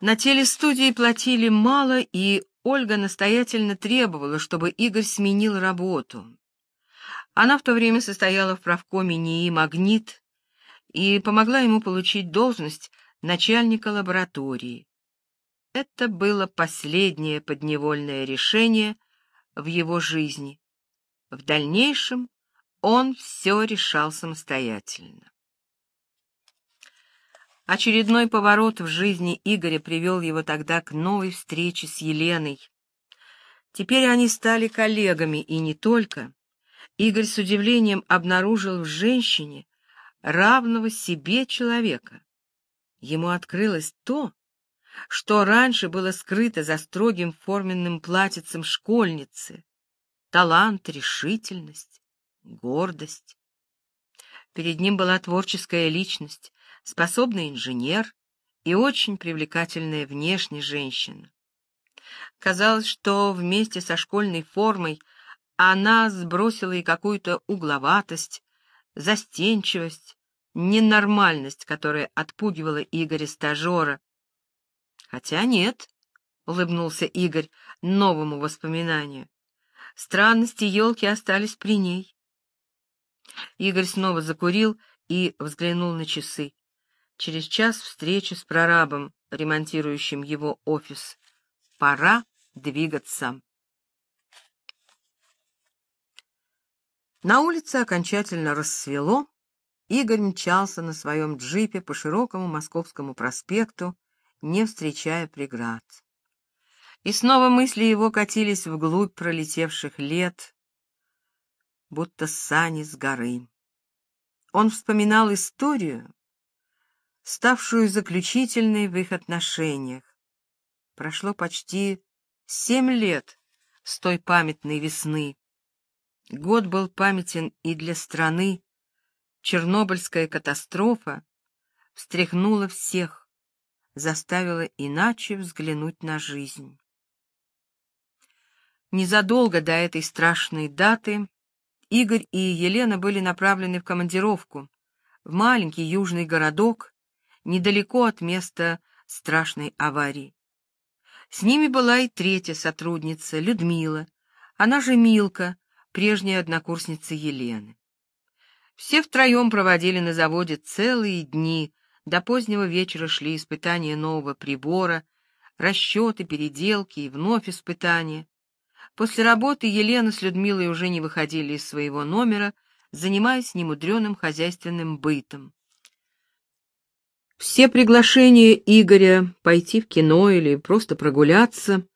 На телестудии платили мало, и Ольга настоятельно требовала, чтобы Игорь сменил работу. Она в то время состояла в правкоме НИИ «Магнит» и помогла ему получить должность начальника лаборатории. Это было последнее подневольное решение в его жизни. В дальнейшем он все решал самостоятельно. Очередной поворот в жизни Игоря привел его тогда к новой встрече с Еленой. Теперь они стали коллегами, и не только. Игорь с удивлением обнаружил в женщине равного себе человека. Ему открылось то, что раньше было скрыто за строгим форменным платьицем школьницы. Талант, решительность, гордость. Перед ним была творческая личность, способный инженер и очень привлекательная внешне женщина. Казалось, что вместе со школьной формой она сбросила и какую-то угловатость, застенчивость, ненормальность, которая отпугивала Игоря-стажера. Хотя нет, — улыбнулся Игорь новому воспоминанию. Странности елки остались при ней. Игорь снова закурил и взглянул на часы. Через час встречи с прорабом, ремонтирующим его офис. Пора двигаться. На улице окончательно рассвело. Игорь мчался на своем джипе по широкому Московскому проспекту, не встречая преград. И снова мысли его катились вглубь пролетевших лет, будто сани с горы. Он вспоминал историю, ставшую заключительной в их отношениях. Прошло почти семь лет с той памятной весны. Год был памятен и для страны. Чернобыльская катастрофа встряхнула всех, заставила иначе взглянуть на жизнь. Незадолго до этой страшной даты Игорь и Елена были направлены в командировку в маленький южный городок, недалеко от места страшной аварии. С ними была и третья сотрудница, Людмила, она же Милка, прежняя однокурсница Елены. Все втроем проводили на заводе целые дни, до позднего вечера шли испытания нового прибора, расчеты, переделки и вновь испытания. После работы Елена с Людмилой уже не выходили из своего номера, занимаясь немудреным хозяйственным бытом. Все приглашения Игоря пойти в кино или просто прогуляться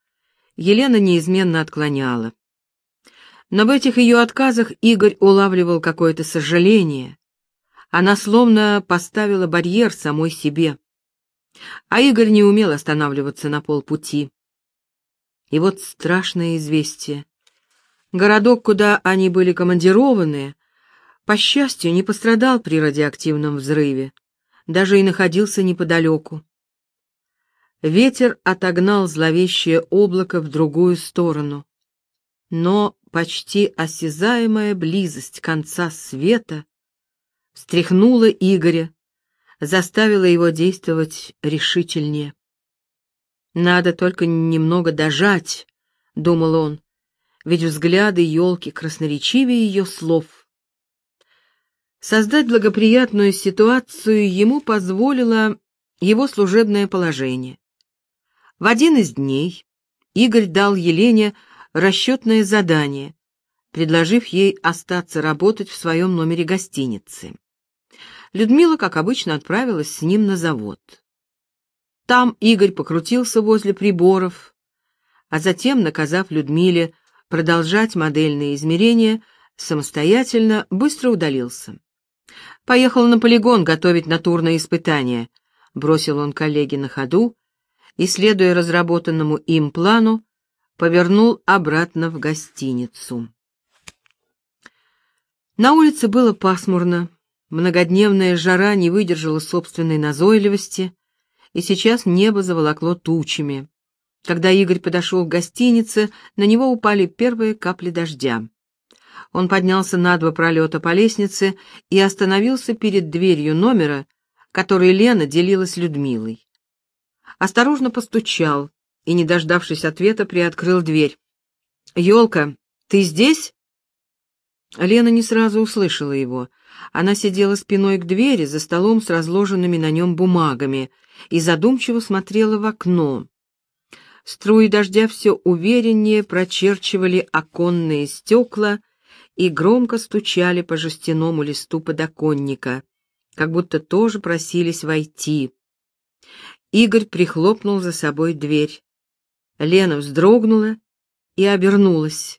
Елена неизменно отклоняла. Но в этих ее отказах Игорь улавливал какое-то сожаление. Она словно поставила барьер самой себе. А Игорь не умел останавливаться на полпути. И вот страшное известие. Городок, куда они были командированы, по счастью, не пострадал при радиоактивном взрыве даже и находился неподалеку. Ветер отогнал зловещее облако в другую сторону, но почти осязаемая близость конца света встряхнула Игоря, заставила его действовать решительнее. «Надо только немного дожать», — думал он, — «ведь взгляды елки красноречивее ее слов». Создать благоприятную ситуацию ему позволило его служебное положение. В один из дней Игорь дал Елене расчетное задание, предложив ей остаться работать в своем номере гостиницы. Людмила, как обычно, отправилась с ним на завод. Там Игорь покрутился возле приборов, а затем, наказав Людмиле продолжать модельные измерения, самостоятельно быстро удалился. Поехал на полигон готовить натурные испытания, бросил он коллеге на ходу и, следуя разработанному им плану, повернул обратно в гостиницу. На улице было пасмурно, многодневная жара не выдержала собственной назойливости, и сейчас небо заволокло тучами. Когда Игорь подошел к гостинице, на него упали первые капли дождя. Он поднялся на два пролета по лестнице и остановился перед дверью номера, который Лена делила с Людмилой. осторожно постучал и, не дождавшись ответа, приоткрыл дверь. «Елка, ты здесь?» Лена не сразу услышала его. Она сидела спиной к двери за столом с разложенными на нем бумагами и задумчиво смотрела в окно. Струи дождя все увереннее прочерчивали оконные стекла и громко стучали по жестяному листу подоконника, как будто тоже просились войти. Игорь прихлопнул за собой дверь. Лена вздрогнула и обернулась.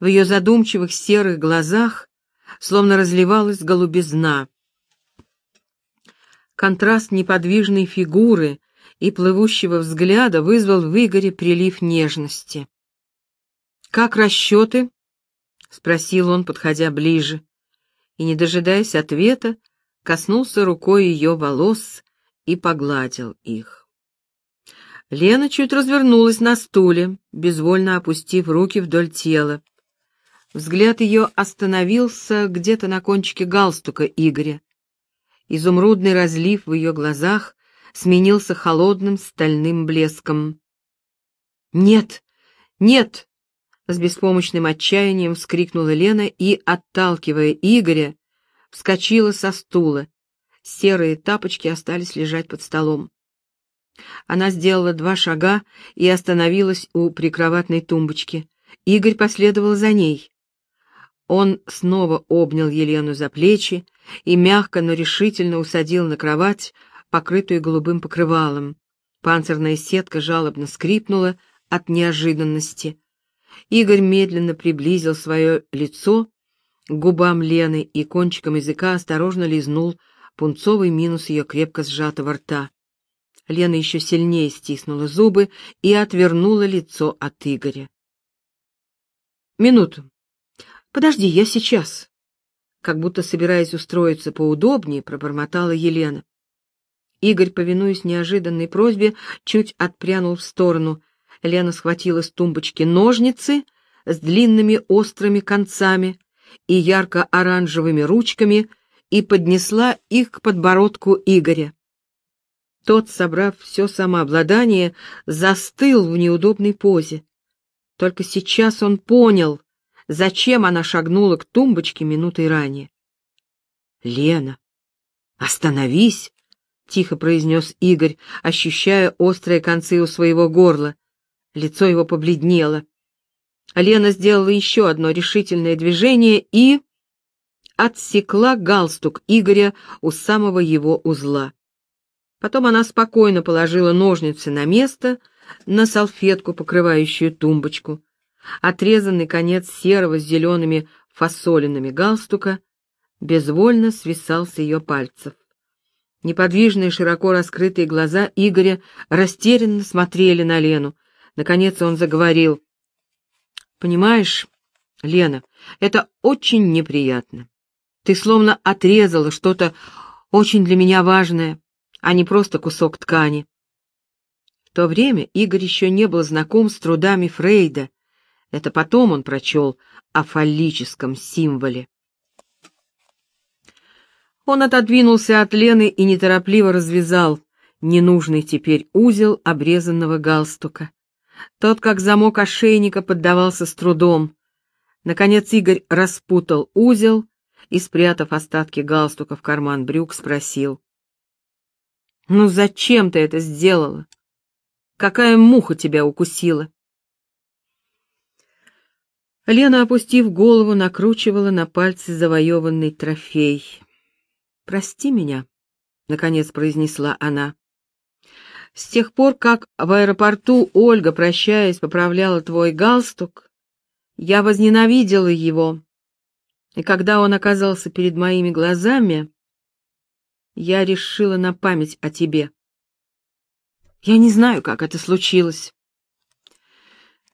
В ее задумчивых серых глазах словно разливалась голубизна. Контраст неподвижной фигуры и плывущего взгляда вызвал в Игоре прилив нежности. «Как расчеты?» — спросил он, подходя ближе, и, не дожидаясь ответа, коснулся рукой ее волос и погладил их. Лена чуть развернулась на стуле, безвольно опустив руки вдоль тела. Взгляд ее остановился где-то на кончике галстука Игоря. Изумрудный разлив в ее глазах сменился холодным стальным блеском. «Нет! Нет!» — с беспомощным отчаянием вскрикнула Лена и, отталкивая Игоря, вскочила со стула. Серые тапочки остались лежать под столом. Она сделала два шага и остановилась у прикроватной тумбочки. Игорь последовал за ней. Он снова обнял Елену за плечи и мягко, но решительно усадил на кровать, покрытую голубым покрывалом. Панцирная сетка жалобно скрипнула от неожиданности. Игорь медленно приблизил свое лицо к губам Лены и кончиком языка осторожно лизнул пунцовый минус ее крепко сжатого рта. Лена еще сильнее стиснула зубы и отвернула лицо от Игоря. «Минуту. Подожди, я сейчас». Как будто собираясь устроиться поудобнее, пробормотала Елена. Игорь, повинуясь неожиданной просьбе, чуть отпрянул в сторону. Лена схватила с тумбочки ножницы с длинными острыми концами и ярко-оранжевыми ручками и поднесла их к подбородку Игоря. Тот, собрав все самообладание, застыл в неудобной позе. Только сейчас он понял, зачем она шагнула к тумбочке минутой ранее. «Лена, остановись!» — тихо произнес Игорь, ощущая острые концы у своего горла. Лицо его побледнело. Лена сделала еще одно решительное движение и... отсекла галстук Игоря у самого его узла. Потом она спокойно положила ножницы на место, на салфетку, покрывающую тумбочку. Отрезанный конец серого с зелеными фасолинами галстука безвольно свисал с ее пальцев. Неподвижные, широко раскрытые глаза Игоря растерянно смотрели на Лену. Наконец он заговорил. «Понимаешь, Лена, это очень неприятно. Ты словно отрезала что-то очень для меня важное, а не просто кусок ткани». В то время Игорь еще не был знаком с трудами Фрейда, это потом он прочел о фаллическом символе. Он отодвинулся от Лены и неторопливо развязал ненужный теперь узел обрезанного галстука. Тот, как замок ошейника, поддавался с трудом. Наконец Игорь распутал узел и, спрятав остатки галстука в карман брюк, спросил. «Ну зачем ты это сделала? Какая муха тебя укусила?» Лена, опустив голову, накручивала на пальцы завоеванный трофей. «Прости меня», — наконец произнесла она. «С тех пор, как в аэропорту Ольга, прощаясь, поправляла твой галстук, я возненавидела его, и когда он оказался перед моими глазами, я решила на память о тебе. Я не знаю, как это случилось».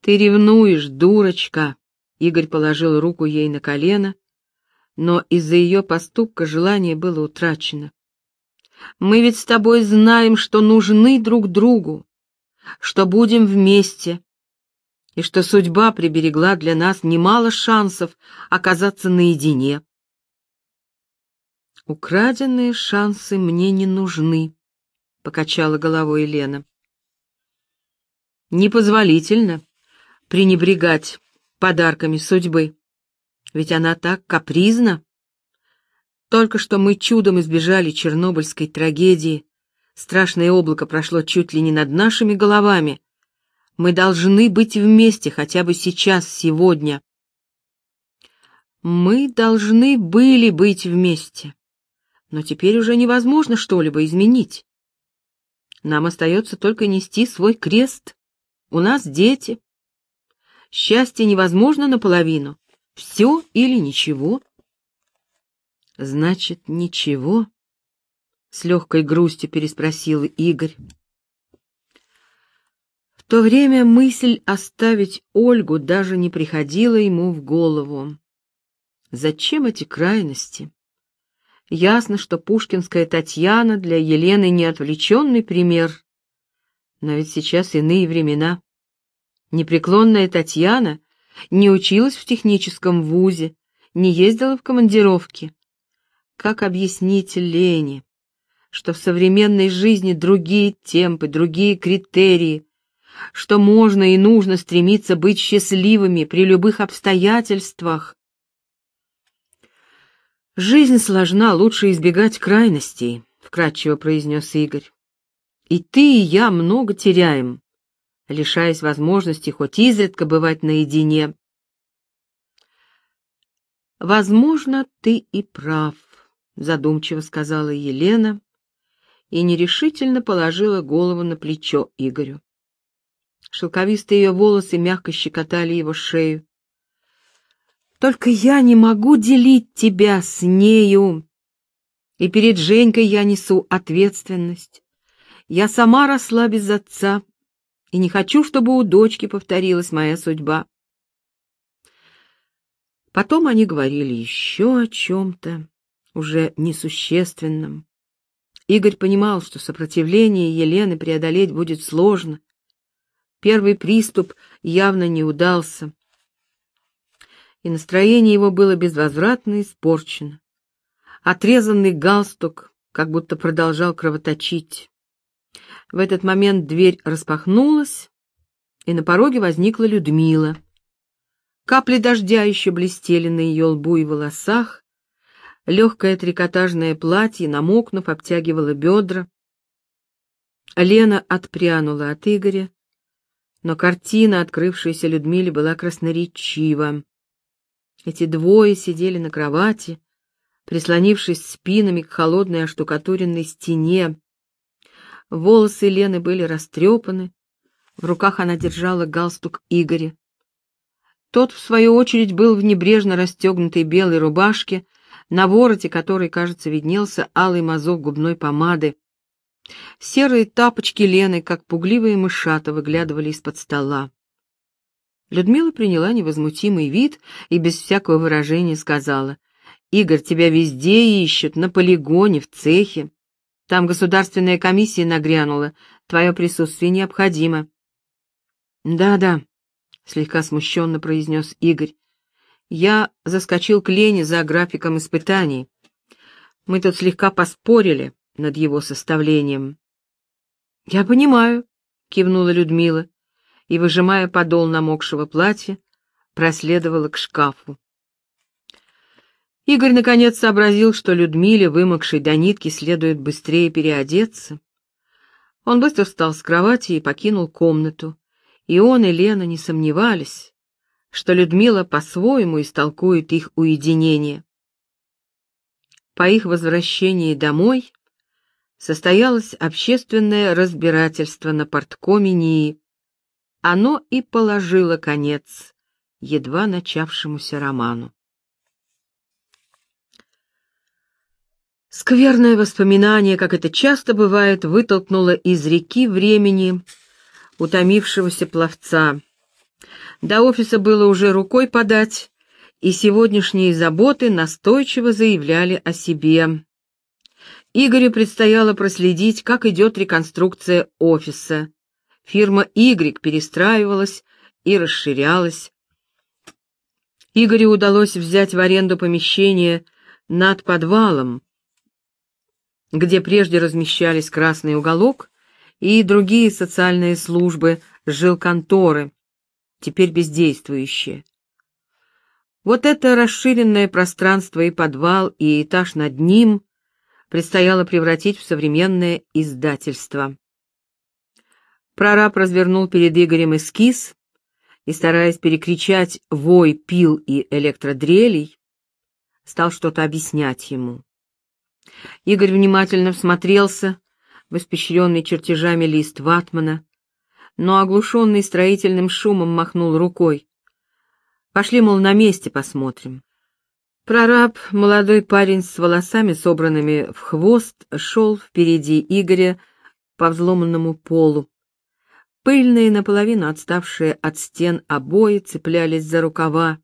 «Ты ревнуешь, дурочка», Игорь положил руку ей на колено, но из-за ее поступка желание было утрачено. «Мы ведь с тобой знаем, что нужны друг другу, что будем вместе, и что судьба приберегла для нас немало шансов оказаться наедине. Украденные шансы мне не нужны, покачала головой Елена. Непозволительно пренебрегать подарками судьбы. Ведь она так капризна. Только что мы чудом избежали чернобыльской трагедии. Страшное облако прошло чуть ли не над нашими головами. Мы должны быть вместе хотя бы сейчас, сегодня. Мы должны были быть вместе. Но теперь уже невозможно что-либо изменить. Нам остается только нести свой крест. У нас дети. Счастье невозможно наполовину. Все или ничего. Значит, ничего? С легкой грустью переспросил Игорь. В то время мысль оставить Ольгу даже не приходила ему в голову. Зачем эти крайности? Ясно, что пушкинская Татьяна для Елены не отвлеченный пример. Но ведь сейчас иные времена. Непреклонная Татьяна не училась в техническом вузе, не ездила в командировки. Как объяснить Лене, что в современной жизни другие темпы, другие критерии, что можно и нужно стремиться быть счастливыми при любых обстоятельствах? Жизнь сложна, лучше избегать крайностей, вкратчиво произнес Игорь. И ты, и я много теряем, лишаясь возможности хоть изредка бывать наедине. Возможно, ты и прав, задумчиво сказала Елена и нерешительно положила голову на плечо Игорю. Шелковистые ее волосы мягко щекотали его шею. Только я не могу делить тебя с нею. И перед Женькой я несу ответственность. Я сама росла без отца, и не хочу, чтобы у дочки повторилась моя судьба. Потом они говорили еще о чем-то, уже несущественном. Игорь понимал, что сопротивление Елены преодолеть будет сложно. Первый приступ явно не удался, и настроение его было безвозвратно испорчено. Отрезанный галстук как будто продолжал кровоточить. В этот момент дверь распахнулась, и на пороге возникла Людмила. Капли дождя еще блестели на ее лбу и волосах, легкое трикотажное платье, намокнув, обтягивало бедра. Лена отпрянула от Игоря, но картина, открывшаяся Людмиле, была красноречива. Эти двое сидели на кровати, прислонившись спинами к холодной оштукатуренной стене. Волосы Лены были растрепаны, в руках она держала галстук Игоря. Тот, в свою очередь, был в небрежно расстегнутой белой рубашке, на вороте которой, кажется, виднелся алый мазок губной помады. Серые тапочки Лены, как пугливые мышата, выглядывали из-под стола. Людмила приняла невозмутимый вид и без всякого выражения сказала, «Игорь, тебя везде ищут, на полигоне, в цехе. Там государственная комиссия нагрянула, твое присутствие необходимо». «Да-да», слегка смущенно произнес Игорь. Я заскочил к Лене за графиком испытаний. Мы тут слегка поспорили над его составлением. Я понимаю, кивнула Людмила и, выжимая подол намокшего платья, проследовала к шкафу. Игорь наконец сообразил, что Людмиле, вымокшей до нитки, следует быстрее переодеться. Он быстро встал с кровати и покинул комнату, и он, и Лена не сомневались, что Людмила по-своему истолкует их уединение. По их возвращении домой состоялось общественное разбирательство на порткоме НИИ. Оно и положило конец едва начавшемуся роману. Скверное воспоминание, как это часто бывает, вытолкнуло из реки времени утомившегося пловца. До офиса было уже рукой подать, и сегодняшние заботы настойчиво заявляли о себе. Игорю предстояло проследить, как идет реконструкция офиса. Фирма Y перестраивалась и расширялась. Игорю удалось взять в аренду помещение над подвалом, где прежде размещались «Красный уголок» и другие социальные службы, жилконторы, теперь бездействующие. Вот это расширенное пространство и подвал, и этаж над ним предстояло превратить в современное издательство. Прораб развернул перед Игорем эскиз и, стараясь перекричать вой пил и электродрелей, стал что-то объяснять ему. Игорь внимательно всмотрелся в испещренный чертежами лист ватмана, но оглушенный строительным шумом махнул рукой. «Пошли, мол, на месте посмотрим». Прораб, молодой парень с волосами, собранными в хвост, шел впереди Игоря по взломанному полу. Пыльные, наполовину отставшие от стен обои цеплялись за рукава.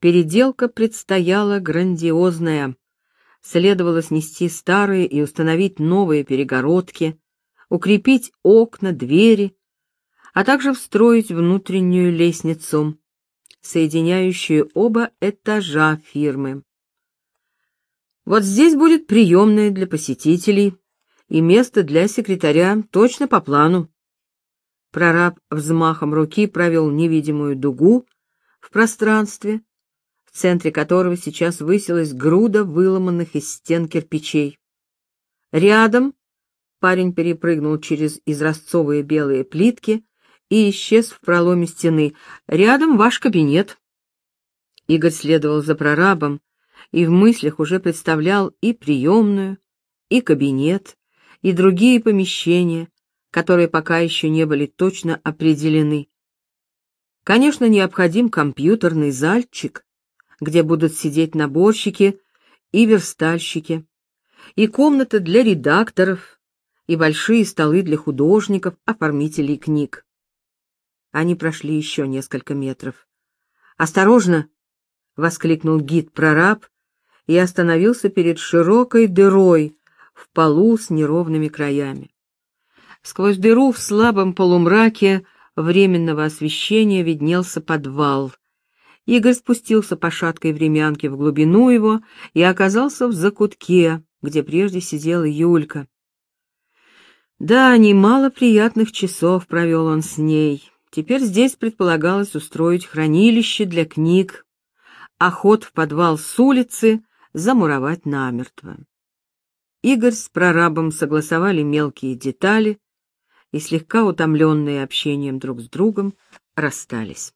Переделка предстояла грандиозная. Следовало снести старые и установить новые перегородки, укрепить окна, двери, а также встроить внутреннюю лестницу, соединяющую оба этажа фирмы. Вот здесь будет приемная для посетителей и место для секретаря точно по плану. Прораб взмахом руки провел невидимую дугу в пространстве, в центре которого сейчас высилась груда выломанных из стен кирпичей. Рядом парень перепрыгнул через изразцовые белые плитки и исчез в проломе стены. Рядом ваш кабинет. Игорь следовал за прорабом и в мыслях уже представлял и приемную, и кабинет, и другие помещения, которые пока еще не были точно определены. Конечно, необходим компьютерный зальчик, где будут сидеть наборщики и верстальщики, и комната для редакторов, и большие столы для художников, оформителей книг. Они прошли еще несколько метров. «Осторожно!» — воскликнул гид-прораб и остановился перед широкой дырой в полу с неровными краями. Сквозь дыру в слабом полумраке временного освещения виднелся подвал. Игорь спустился по шаткой времянке в глубину его и оказался в закутке, где прежде сидела Юлька. Да, немало приятных часов провел он с ней. Теперь здесь предполагалось устроить хранилище для книг, а ход в подвал с улицы замуровать намертво. Игорь с прорабом согласовали мелкие детали, и, слегка утомленные общением друг с другом, расстались.